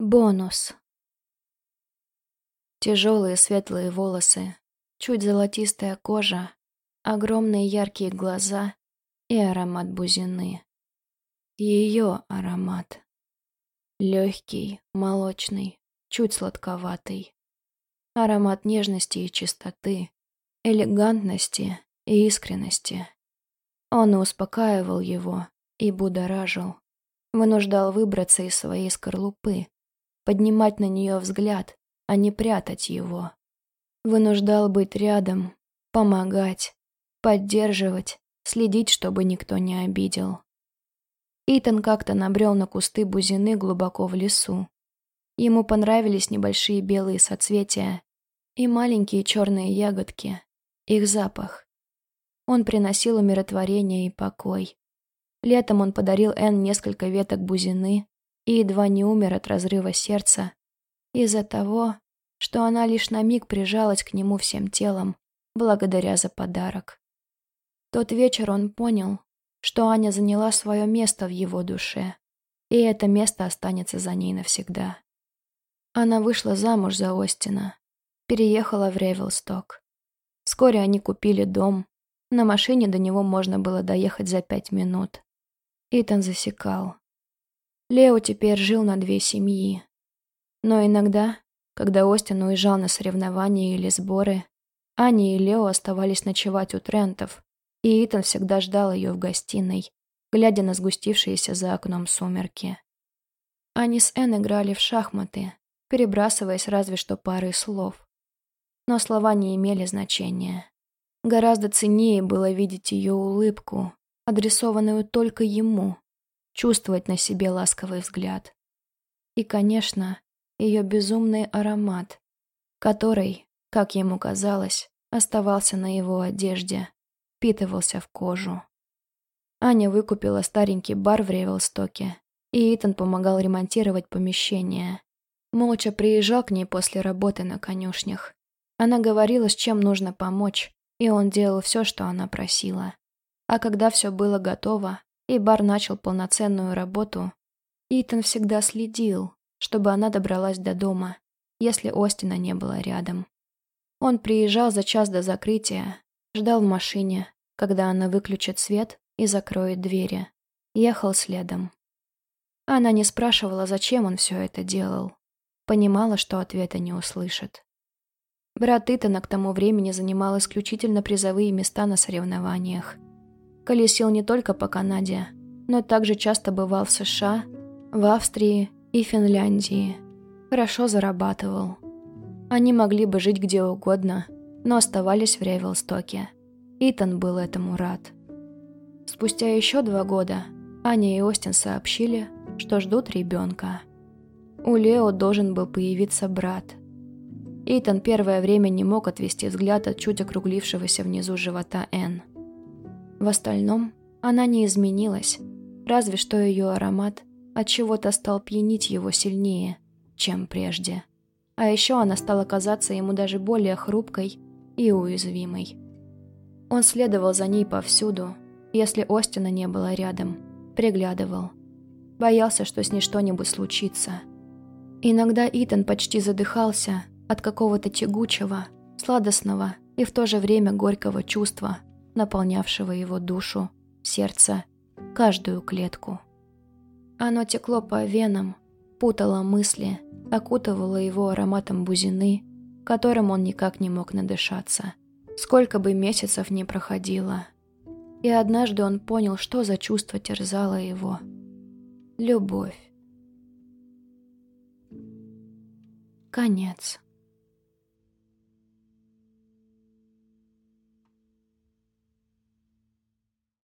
Бонус. Тяжелые светлые волосы, чуть золотистая кожа, огромные яркие глаза и аромат бузины. Ее аромат. Легкий, молочный, чуть сладковатый. Аромат нежности и чистоты, элегантности и искренности. Он успокаивал его и будоражил, вынуждал выбраться из своей скорлупы, поднимать на нее взгляд, а не прятать его. Вынуждал быть рядом, помогать, поддерживать, следить, чтобы никто не обидел. Итан как-то набрел на кусты бузины глубоко в лесу. Ему понравились небольшие белые соцветия и маленькие черные ягодки, их запах. Он приносил умиротворение и покой. Летом он подарил Энн несколько веток бузины, и едва не умер от разрыва сердца из-за того, что она лишь на миг прижалась к нему всем телом, благодаря за подарок. Тот вечер он понял, что Аня заняла свое место в его душе, и это место останется за ней навсегда. Она вышла замуж за Остина, переехала в Ревелсток. Вскоре они купили дом, на машине до него можно было доехать за пять минут. Итан засекал. Лео теперь жил на две семьи. Но иногда, когда Остин уезжал на соревнования или сборы, Аня и Лео оставались ночевать у Трентов, и Итан всегда ждал ее в гостиной, глядя на сгустившиеся за окном сумерки. Они с Энн играли в шахматы, перебрасываясь разве что парой слов. Но слова не имели значения. Гораздо ценнее было видеть ее улыбку, адресованную только ему, чувствовать на себе ласковый взгляд. И, конечно, ее безумный аромат, который, как ему казалось, оставался на его одежде, впитывался в кожу. Аня выкупила старенький бар в Ревелстоке, и Итан помогал ремонтировать помещение. Молча приезжал к ней после работы на конюшнях. Она говорила, с чем нужно помочь, и он делал все, что она просила. А когда все было готово, и бар начал полноценную работу, Итан всегда следил, чтобы она добралась до дома, если Остина не было рядом. Он приезжал за час до закрытия, ждал в машине, когда она выключит свет и закроет двери. Ехал следом. Она не спрашивала, зачем он все это делал. Понимала, что ответа не услышит. Брат Итана к тому времени занимал исключительно призовые места на соревнованиях – Колесил не только по Канаде, но также часто бывал в США, в Австрии и Финляндии. Хорошо зарабатывал. Они могли бы жить где угодно, но оставались в Ревелстоке. Итан был этому рад. Спустя еще два года Аня и Остин сообщили, что ждут ребенка. У Лео должен был появиться брат. Итан первое время не мог отвести взгляд от чуть округлившегося внизу живота Энн. В остальном она не изменилась, разве что ее аромат от чего-то стал пьянить его сильнее, чем прежде. А еще она стала казаться ему даже более хрупкой и уязвимой. Он следовал за ней повсюду, если Остина не было рядом, приглядывал. Боялся, что с ней что-нибудь случится. Иногда Итан почти задыхался от какого-то тягучего, сладостного и в то же время горького чувства – наполнявшего его душу, сердце, каждую клетку. Оно текло по венам, путало мысли, окутывало его ароматом бузины, которым он никак не мог надышаться, сколько бы месяцев ни проходило. И однажды он понял, что за чувство терзало его. Любовь. Конец.